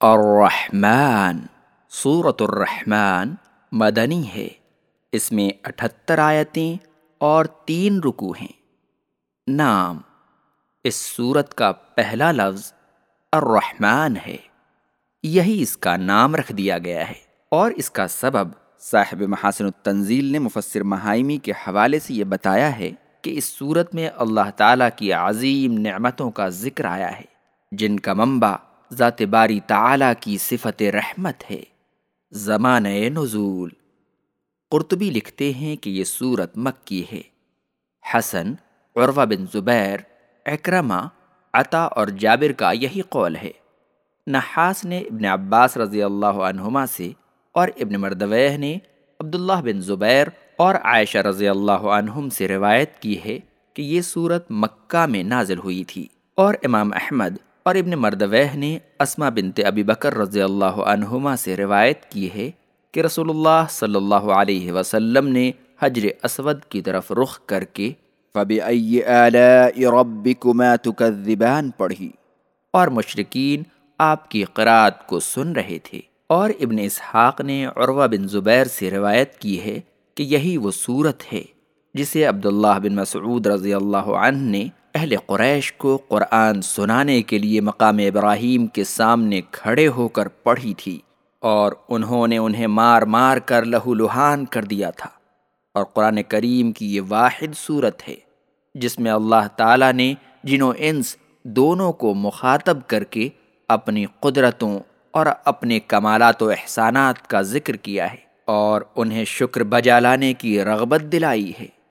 الرحمن صورت الرحمن مدنی ہے۔ اس میں اٹھتر آیتیں اور تین رکو ہیں۔ نام اس صورت کا پہلا لفظ الرحمن ہے۔ یہی اس کا نام رکھ دیا گیا ہے۔ اور اس کا سبب صاحب محاسن التنزیل نے مفسر مہائمی کے حوالے سے یہ بتایا ہے کہ اس صورت میں اللہ تعالیٰ کی عظیم نعمتوں کا ذکر آیا ہے، جن کا منبع ذات باری تعالیٰ کی صفت رحمت ہے۔ زمانہ نزول۔ قرطبی لکھتے ہیں کہ یہ صورت مکی ہے۔ حسن، عروہ بن زبیر اکرما عطا اور جابر کا یہی قول ہے۔ نحاس نے ابن عباس رضی اللہ عنہما سے اور ابن مردویہ نے عبداللہ بن زبیر اور عائشہ رضی اللہ عنہم سے روایت کی ہے کہ یہ صورت مکہ میں نازل ہوئی تھی اور امام احمد اور ابن مردویہ نے اسما بنت ابی بکر رضی اللہ عنہما سے روایت کی ہے کہ رسول اللہ صلی اللہ علیہ وسلم نے حجر اسود کی طرف رخ کر کے فَبِأَيِّ آلَاءِ رَبِّكُمَا تُكَذِّبَانِ پڑھی۔ اور مشرقین آپ کی قرآت کو سن رہے تھے۔ اور ابن اسحاق نے عروہ بن زبیر سے روایت کی ہے کہ یہی وہ صورت ہے جسے عبداللہ بن مسعود رضی اللہ عنہ نے اہل قریش کو قرآن سنانے کے لیے مقام ابراہیم کے سامنے کھڑے ہو کر پڑھی تھی اور انہوں نے انہیں مار مار کر لہو لہان کر دیا تھا۔ اور قرآن کریم کی یہ واحد صورت ہے، جس میں اللہ تعالیٰ نے جنوں انس دونوں کو مخاطب کر کے اپنی قدرتوں اور اپنے کمالات و احسانات کا ذکر کیا ہے اور انہیں شکر بجا لانے کی رغبت دلائی ہے۔